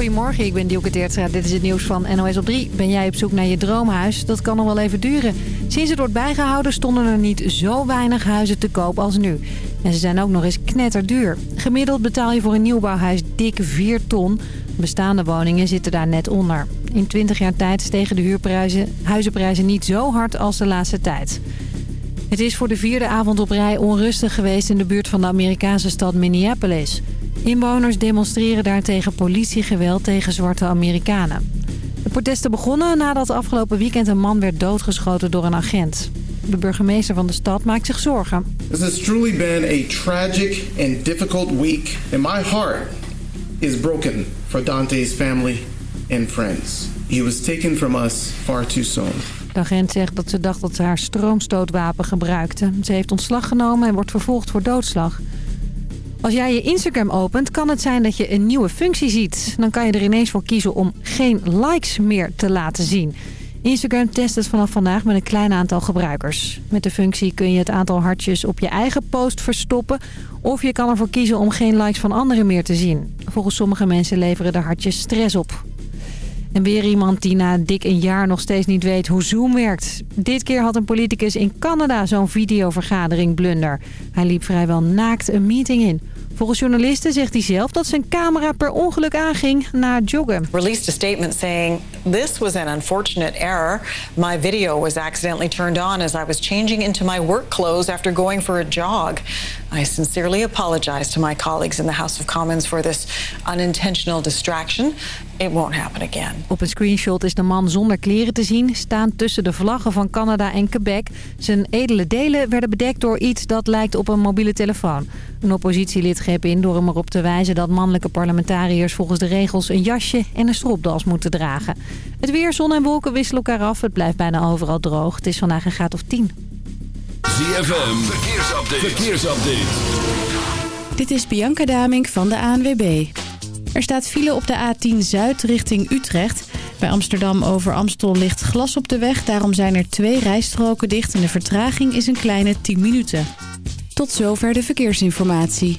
Goedemorgen, ik ben Dielke Teertstra. Dit is het nieuws van NOS op 3. Ben jij op zoek naar je droomhuis? Dat kan nog wel even duren. Sinds het wordt bijgehouden stonden er niet zo weinig huizen te koop als nu. En ze zijn ook nog eens knetterduur. Gemiddeld betaal je voor een nieuwbouwhuis dik 4 ton. Bestaande woningen zitten daar net onder. In 20 jaar tijd stegen de huurprijzen, huizenprijzen niet zo hard als de laatste tijd. Het is voor de vierde avond op rij onrustig geweest in de buurt van de Amerikaanse stad Minneapolis. Inwoners demonstreren daar tegen politiegeweld tegen zwarte Amerikanen. De protesten begonnen nadat afgelopen weekend een man werd doodgeschoten door een agent. De burgemeester van de stad maakt zich zorgen. This has truly been a tragic and difficult week and my heart is broken for Dante's family and friends. He was taken from us far too soon. De agent zegt dat ze dacht dat ze haar stroomstootwapen gebruikte. Ze heeft ontslag genomen en wordt vervolgd voor doodslag. Als jij je Instagram opent, kan het zijn dat je een nieuwe functie ziet. Dan kan je er ineens voor kiezen om geen likes meer te laten zien. Instagram test het vanaf vandaag met een klein aantal gebruikers. Met de functie kun je het aantal hartjes op je eigen post verstoppen... of je kan ervoor kiezen om geen likes van anderen meer te zien. Volgens sommige mensen leveren de hartjes stress op. En weer iemand die na dik een jaar nog steeds niet weet hoe Zoom werkt. Dit keer had een politicus in Canada zo'n videovergadering blunder. Hij liep vrijwel naakt een meeting in. Volgens journalisten zegt hij zelf dat zijn camera per ongeluk aanging na joggen. Released a statement saying this was an unfortunate error. My video was accidentally turned on as I was changing into my work clothes after going for a jog. I sincerely apologize to my colleagues in the House of Commons for this unintentional distraction. It won't happen again. Op een screenshot is de man zonder kleren te zien, staan tussen de vlaggen van Canada en Quebec. Zijn edele delen werden bedekt door iets dat lijkt op een mobiele telefoon. Een oppositielid in door hem erop te wijzen dat mannelijke parlementariërs volgens de regels een jasje en een stropdas moeten dragen. Het weer, zon en wolken wisselen elkaar af. Het blijft bijna overal droog. Het is vandaag een graad of 10. ZFM, verkeersupdate. verkeersupdate. Dit is Bianca Damink van de ANWB. Er staat file op de A10 Zuid richting Utrecht. Bij Amsterdam over Amstel ligt glas op de weg. Daarom zijn er twee rijstroken dicht en de vertraging is een kleine 10 minuten. Tot zover de verkeersinformatie.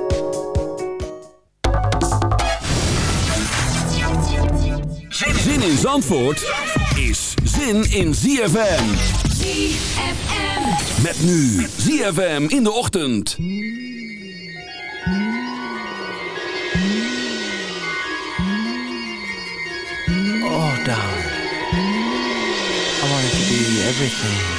In Zandvoort is zin in ZFM. ZFM. Met nu ZFM in de ochtend. Oh, darling. I wanted to be everything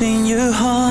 in your hand.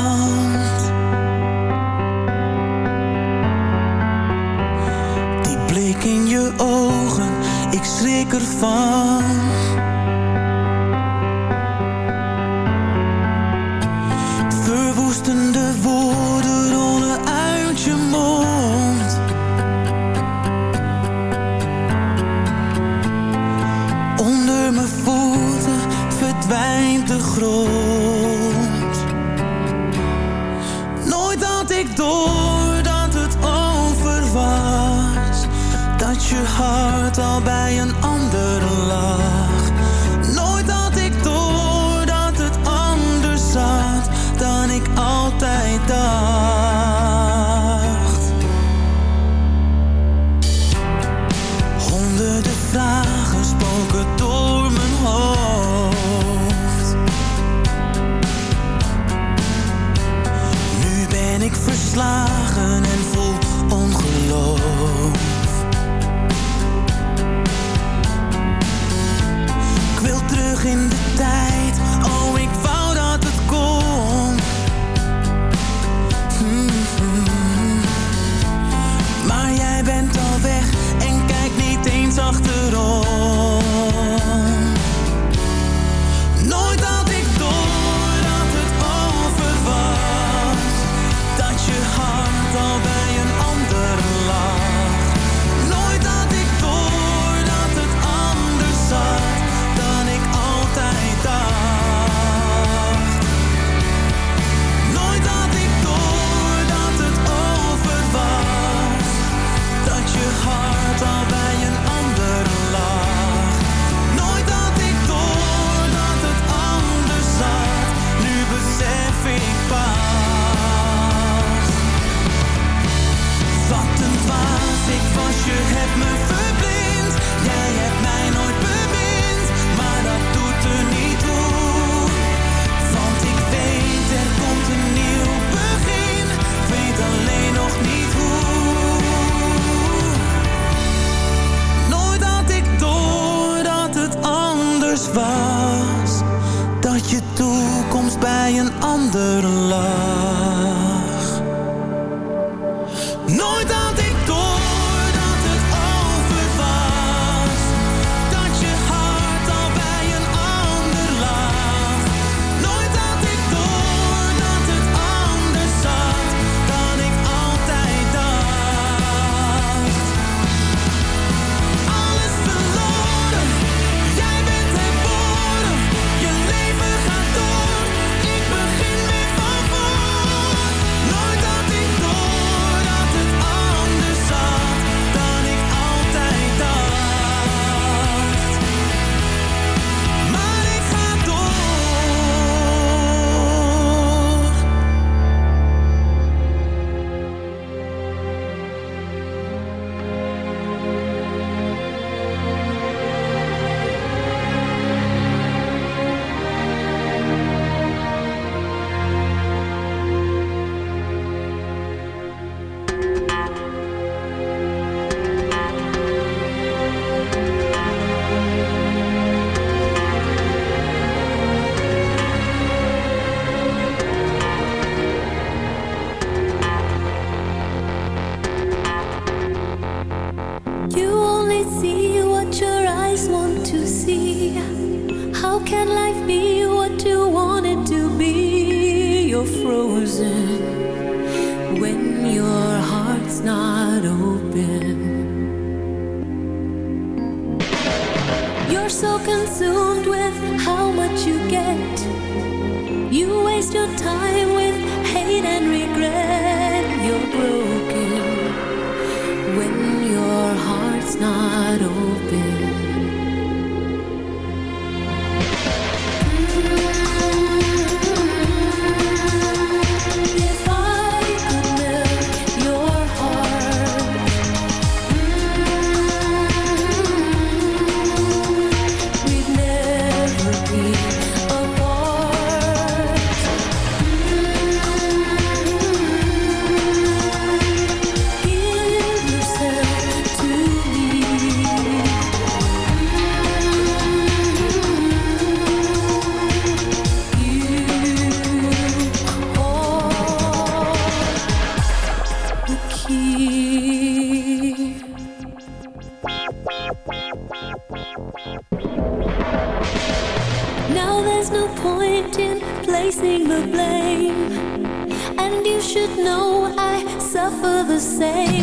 Suffer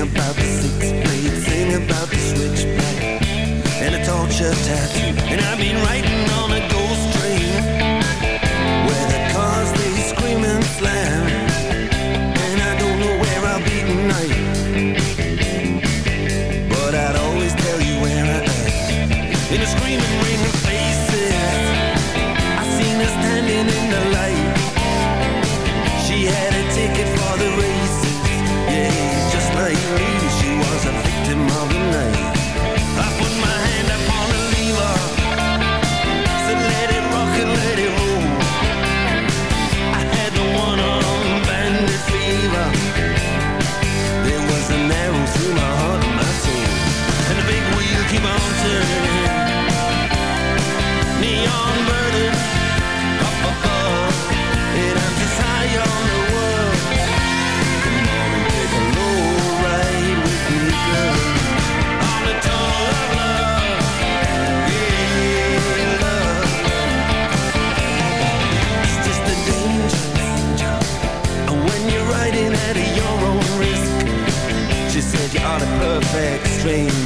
about train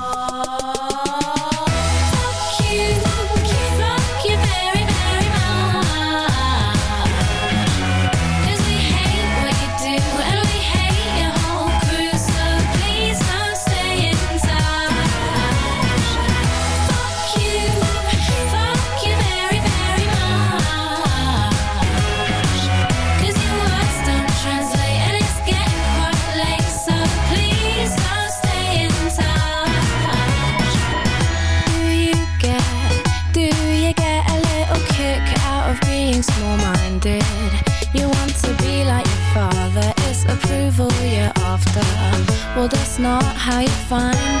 how you find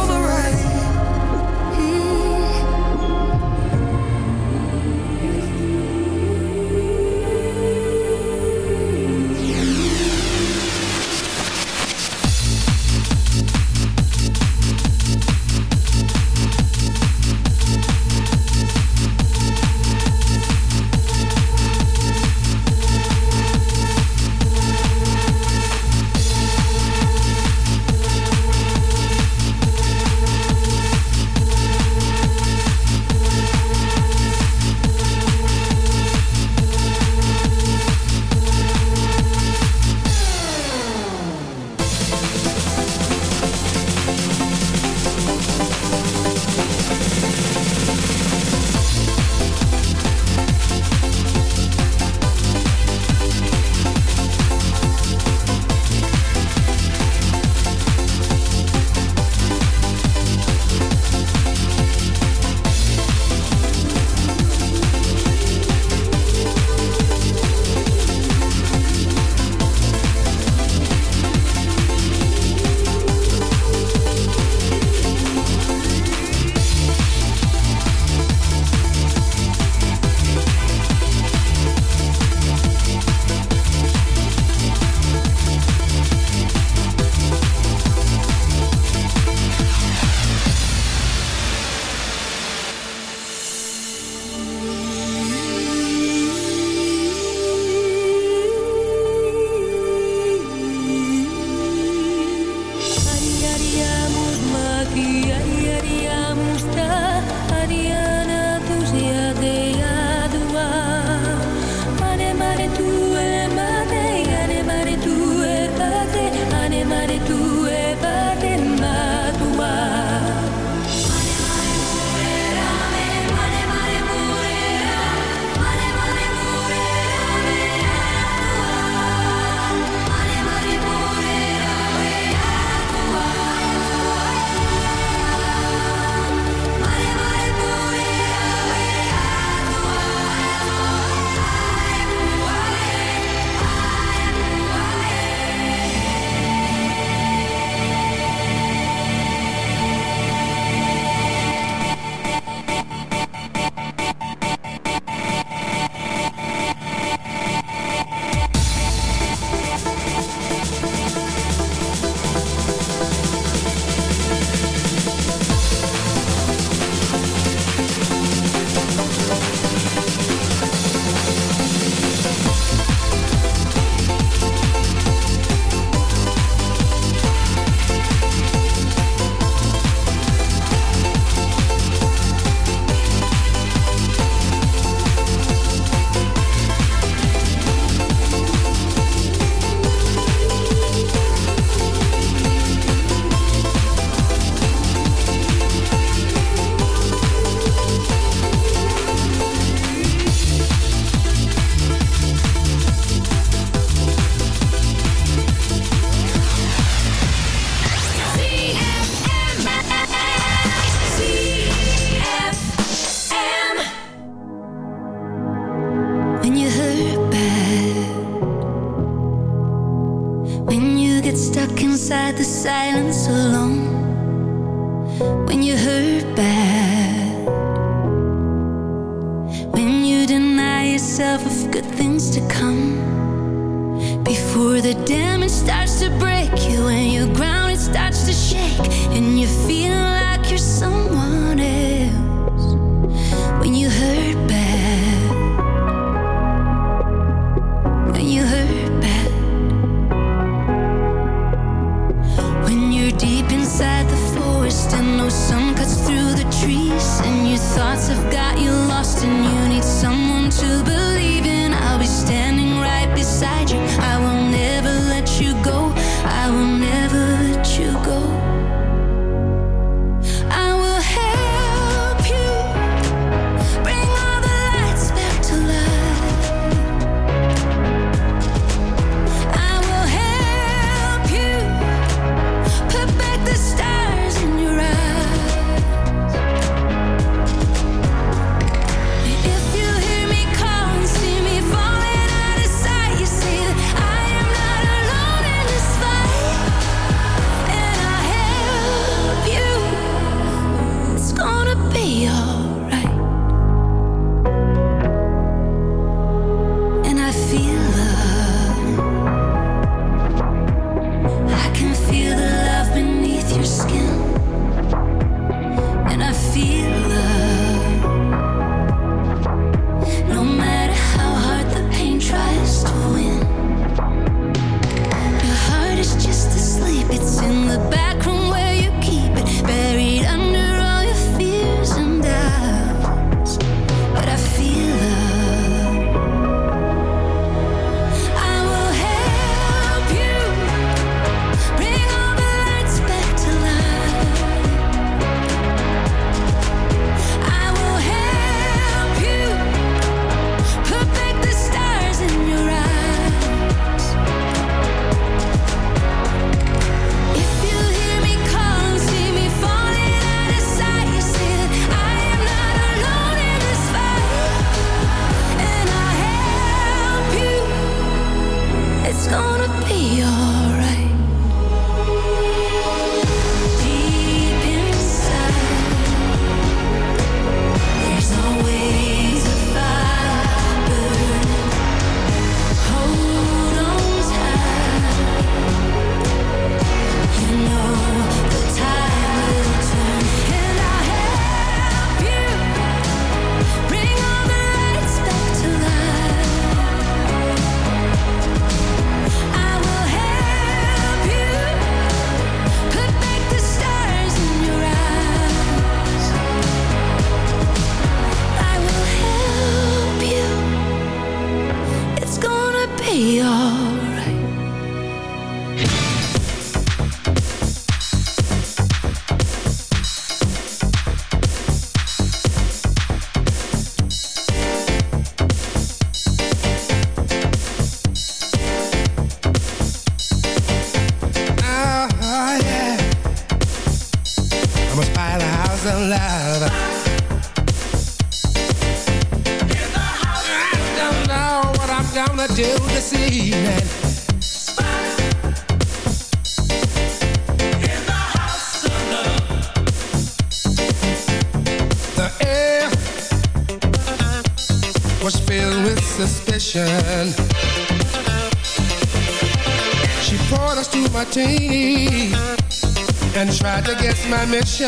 my mission.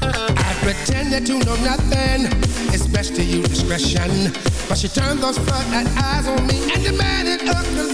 I pretended to know nothing. It's best to use discretion. But she turned those floodlight eyes on me and demanded a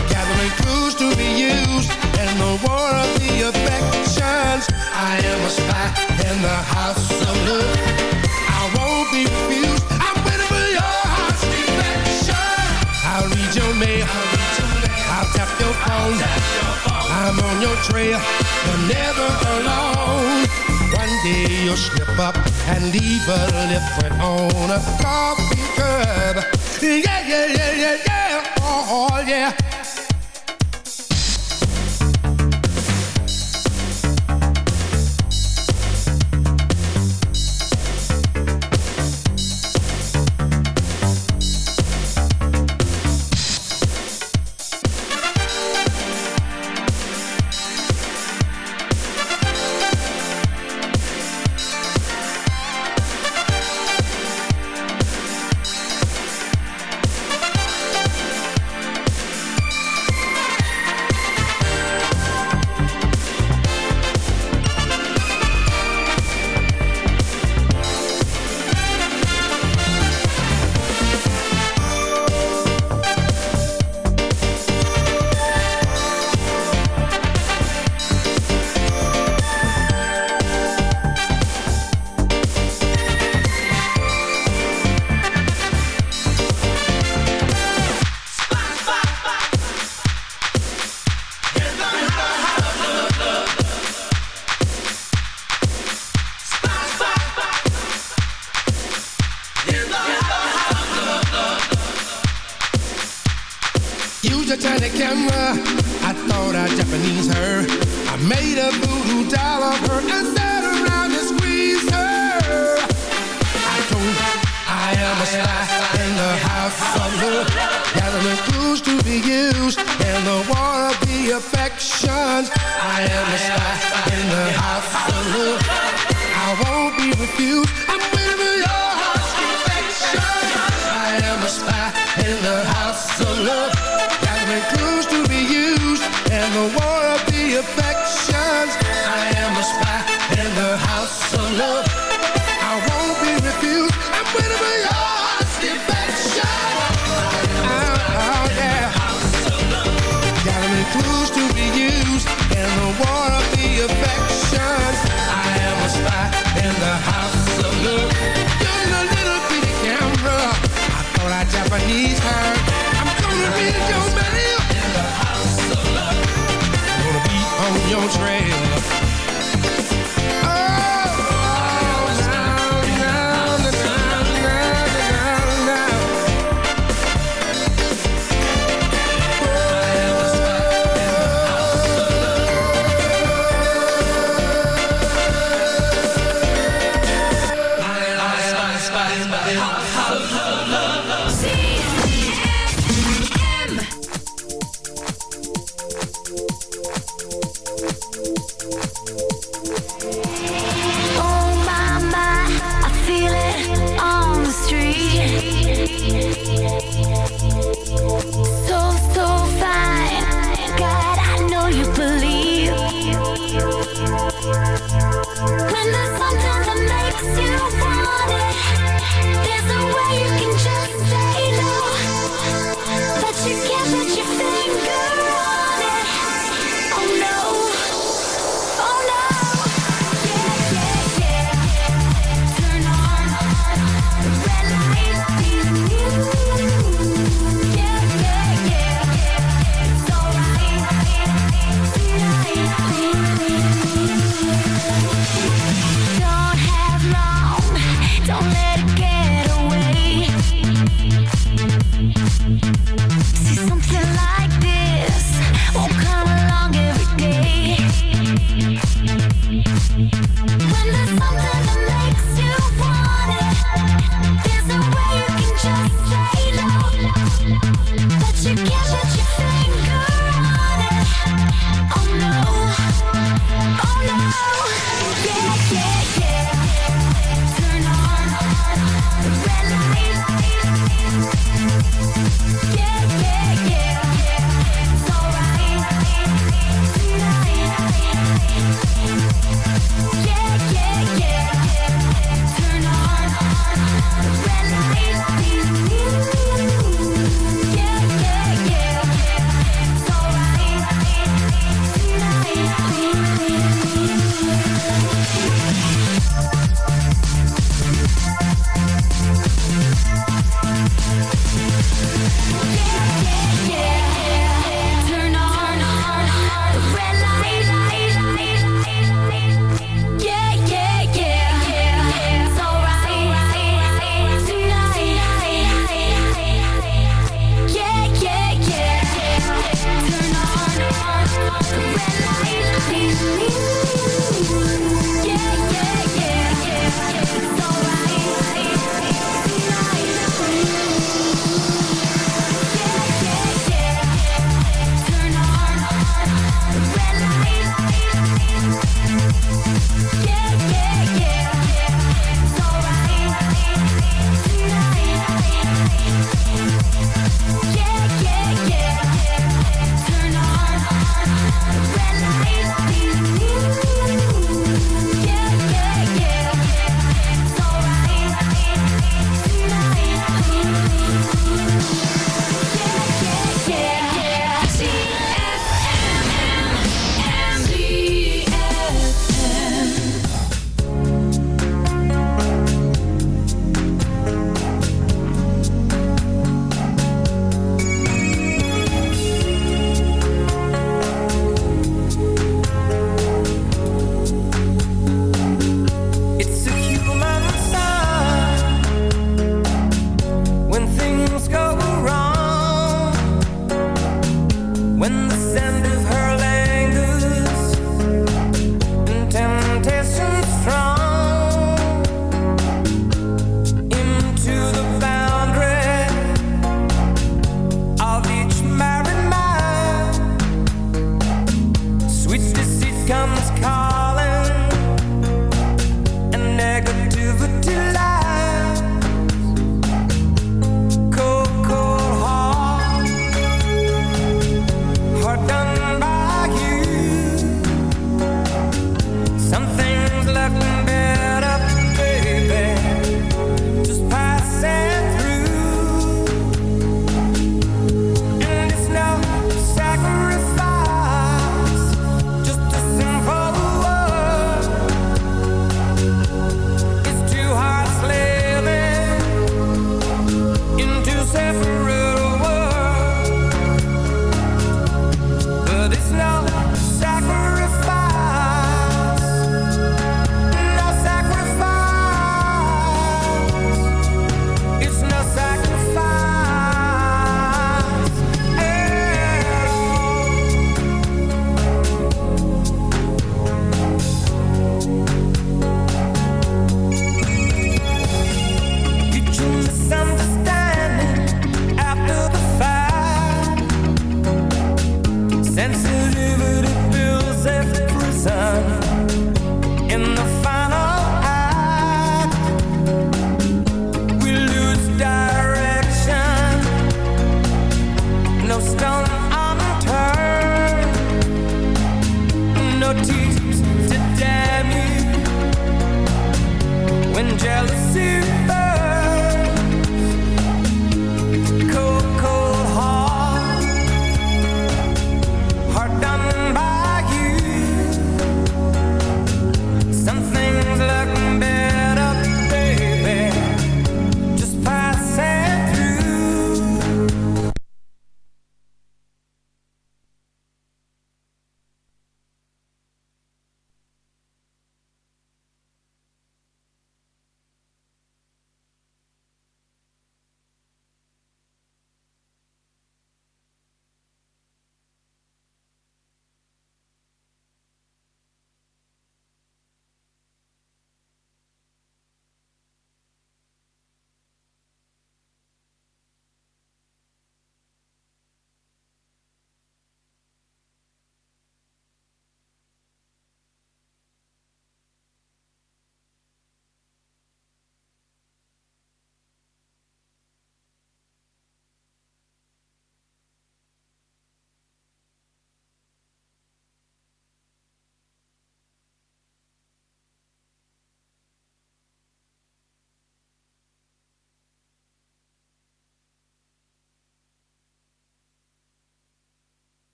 gathering clues to be used in the war of the affections. I am a spy in the house of love. I won't be refused. I'm waiting for your heart's defection. I'll read your mail. I'll tap your phone. I'm on your trail. You're never alone. One day you'll slip up and leave a lip print on a coffee cup. Yeah, yeah, yeah, yeah, yeah. Oh, oh yeah.